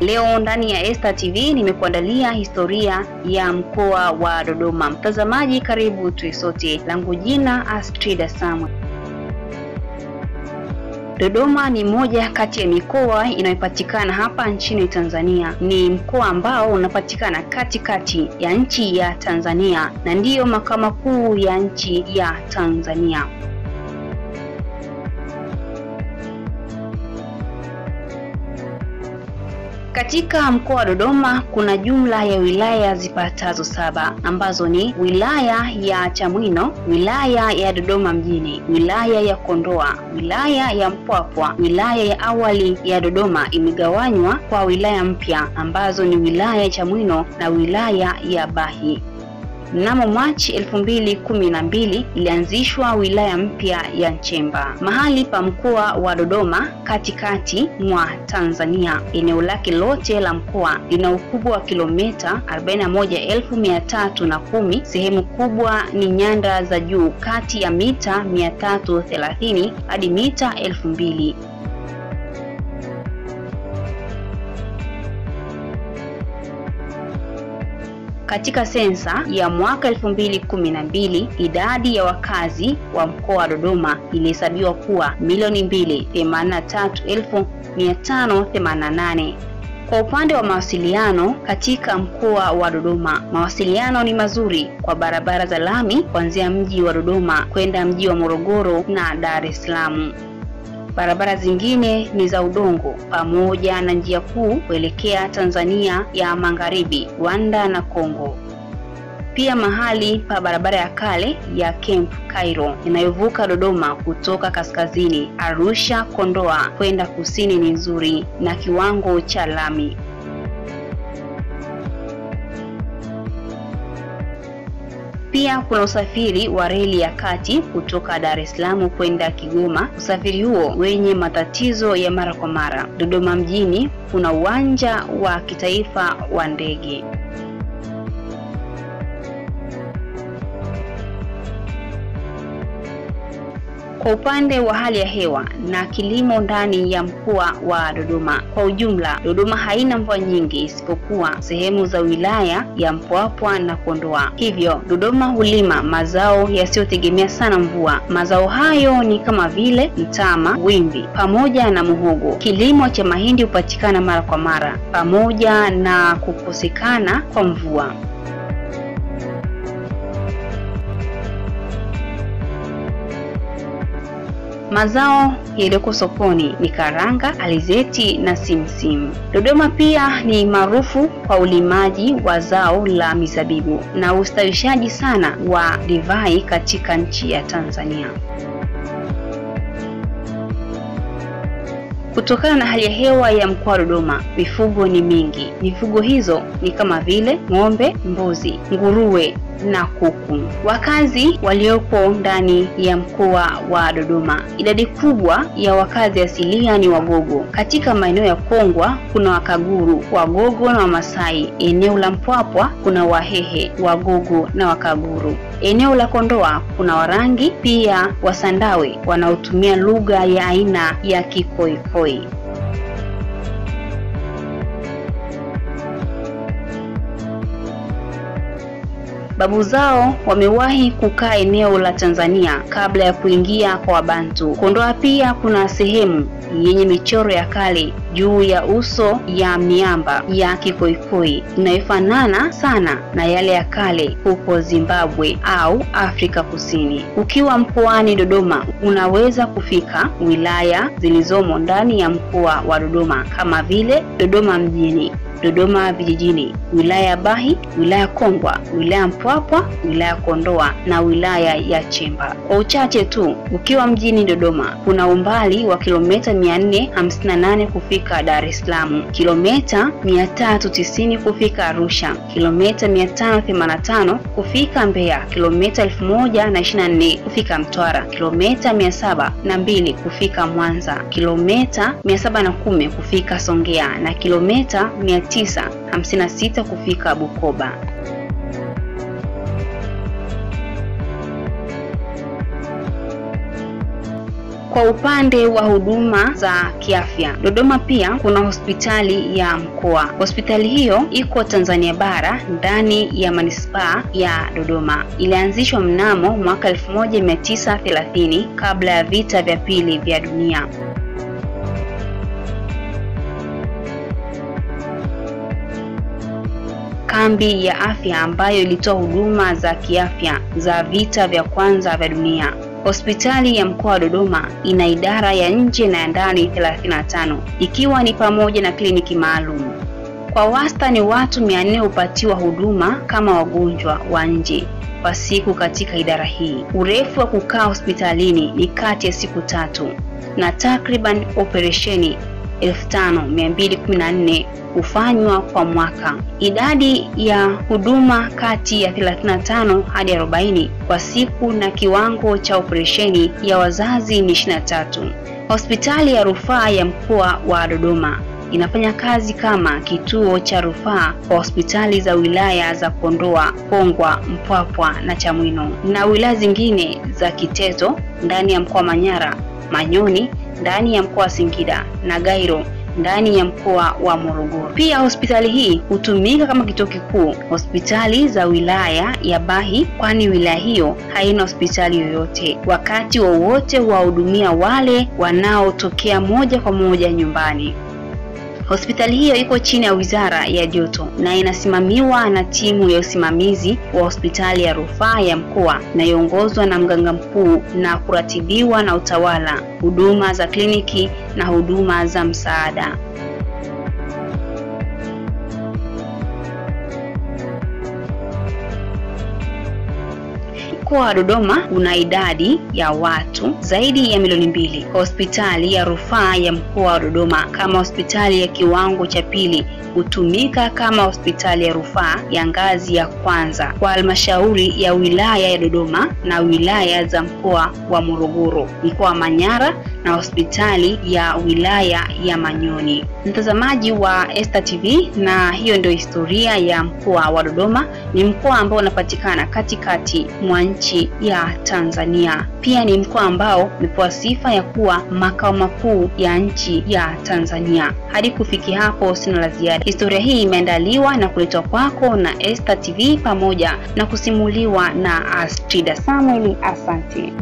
Leo ndani ya Esta TV nimekuandalia historia ya mkoa wa Dodoma. Mtazamaji, karibu tuisote. sote. Langu jina Astrida Samuel. Dodoma ni moja kati ya mikoa inayopatikana hapa nchini Tanzania. Ni mkoa ambao unapatikana katikati ya nchi ya Tanzania na ndiyo makao makuu ya nchi ya Tanzania. Katika mkoa wa Dodoma kuna jumla ya wilaya zipatazo saba ambazo ni wilaya ya Chamwino, wilaya ya Dodoma mjini, wilaya ya Kondoa, wilaya ya Mpwapwa. Wilaya ya awali ya Dodoma imegawanywa kwa wilaya mpya ambazo ni wilaya ya Chamwino na wilaya ya Bahi. Mnamo Machi elfu mbili kumi na mbili ilianzishwa wilaya mpya ya Nchemba, mahali pa mkoa wa Dodoma, katikati mwa Tanzania. Eneo lake lote la mkoa lina ukubwa wa kilomita 41,310. Sehemu kubwa ni nyanda za juu kati ya mita 330 hadi mita 2000. Katika sensa ya mwaka elfu mbili kumi na mbili idadi ya wakazi wa mkoa wa Dodoma ilihesabiwa kuwa milioni mbili themanini na tatu elfu mia tano themanini na nane. Kwa upande wa mawasiliano katika mkoa wa Dodoma, mawasiliano ni mazuri kwa barabara za lami kuanzia mji wa Dodoma kwenda mji wa Morogoro na Dar es Salaam. Barabara zingine ni za udongo pamoja na njia kuu kuelekea Tanzania ya Magharibi, Rwanda na Kongo. Pia mahali pa barabara ya kale ya Camp Cairo inayovuka Dodoma kutoka kaskazini Arusha Kondoa kwenda kusini ni nzuri na kiwango cha lami. Pia kuna usafiri wa reli ya kati kutoka Dar es Salaam kwenda Kigoma. Usafiri huo wenye matatizo ya mara kwa mara. Dodoma mjini kuna uwanja wa kitaifa wa ndege. Kwa upande wa hali ya hewa na kilimo ndani ya mkoa wa Dodoma kwa ujumla, Dodoma haina mvua nyingi isipokuwa sehemu za wilaya ya Mpwapwa na Kondoa. Hivyo Dodoma hulima mazao yasiyotegemea sana mvua. Mazao hayo ni kama vile mtama, wimbi pamoja na muhogo. Kilimo cha mahindi hupatikana mara kwa mara pamoja na kukosekana kwa mvua. Mazao yaliyoko sokoni ni karanga, alizeti na simsim. Dodoma pia ni maarufu kwa ulimaji wa zao la mizabibu na ustawishaji sana wa divai katika nchi ya Tanzania. Kutokana na hali ya hewa ya mkoa wa Dodoma, mifugo ni mingi. Mifugo hizo ni kama vile ng'ombe, mbuzi, nguruwe na kuku. Wakazi waliopo ndani ya mkoa wa Dodoma, idadi kubwa ya wakazi asilia ni Wagogo. Katika maeneo ya Kongwa kuna Wakaguru, Wagogo na Wamasai. Eneo la Mpwapwa kuna Wahehe, Wagogo na Wakaguru. Eneo la Kondoa kuna Warangi pia Wasandawe wanaotumia lugha ya aina ya Kikoikoi. Babu zao wamewahi kukaa eneo la Tanzania kabla ya kuingia kwa Wabantu. Kondoa pia kuna sehemu yenye michoro ya kale juu ya uso ya miamba ya Kikoikoi inayofanana sana na yale ya kale huko Zimbabwe au Afrika Kusini. Ukiwa mkoani Dodoma, unaweza kufika wilaya zilizomo ndani ya mkoa wa Dodoma kama vile Dodoma mjini, Dodoma vijijini, wilaya ya Bahi, wilaya Kongwa, wilaya Mpwapwa, wilaya Kondoa na wilaya ya Chemba. Kwa uchache tu, ukiwa mjini Dodoma kuna umbali wa kilomita 458 kufika Dar es Salaam, kilomita 390 kufika Arusha, kilomita 585 kufika Mbeya, kilomita 1024 kufika Mtwara, kilomita 702 kufika Mwanza, kilomita 710 kufika Songea na kilomita 956 kufika Bukoba. Kwa upande wa huduma za kiafya, Dodoma pia kuna hospitali ya mkoa. Hospitali hiyo iko Tanzania bara ndani ya manispaa ya Dodoma. Ilianzishwa mnamo mwaka 1930 kabla ya vita vya pili vya dunia. Kambi ya afya ambayo ilitoa huduma za kiafya za vita vya kwanza vya dunia. Hospitali ya mkoa wa Dodoma ina idara ya nje na ya ndani 35 ikiwa ni pamoja na kliniki maalum. Kwa wastani watu 400 hupatiwa huduma kama wagonjwa wa nje kwa siku katika idara hii. Urefu wa kukaa hospitalini ni kati ya siku tatu na takriban operesheni 5214 hufanywa kwa mwaka. Idadi ya huduma kati ya 35 hadi 40 kwa siku na kiwango cha operesheni ya wazazi ni 23. Hospitali ya Rufaa ya Mkoa wa Dodoma inafanya kazi kama kituo cha rufaa kwa hospitali za wilaya za Kondoa, Kongwa, Mpwapwa na Chamwino na wilaya zingine za Kiteto ndani ya mkoa Manyara, Manyoni ndani ya mkoa wa Singida na Gairo ndani ya mkoa wa Morogoro. Pia hospitali hii hutumika kama kituo kikuu hospitali za wilaya ya Bahi, kwani wilaya hiyo haina hospitali yoyote. Wakati wowote wa huwahudumia wale wanaotokea moja kwa moja nyumbani. Hospitali hiyo iko chini ya Wizara ya Joto na inasimamiwa na timu ya usimamizi wa hospitali ya rufaa ya mkoa inayoongozwa na mganga mkuu na kuratibiwa na utawala, huduma za kliniki na huduma za msaada. Mkoa wa Dodoma una idadi ya watu zaidi ya milioni mbili. Hospitali ya rufaa ya mkoa wa Dodoma kama hospitali ya kiwango cha pili hutumika kama hospitali ya rufaa ya ngazi ya kwanza kwa halmashauri ya wilaya ya Dodoma na wilaya za mkoa wa Morogoro, mkoa wa Manyara na hospitali ya wilaya ya Manyoni. Mtazamaji wa Esta TV, na hiyo ndio historia ya mkoa wa Dodoma. Ni mkoa ambao unapatikana katikati mwa nchi ya Tanzania. Pia ni mkoa ambao umepewa sifa ya kuwa makao makuu ya nchi ya Tanzania. Hadi kufikia hapo, sina la ziada. Historia hii imeandaliwa na kuletwa kwako na Esta TV pamoja na kusimuliwa na Astrida Samuel. Asante.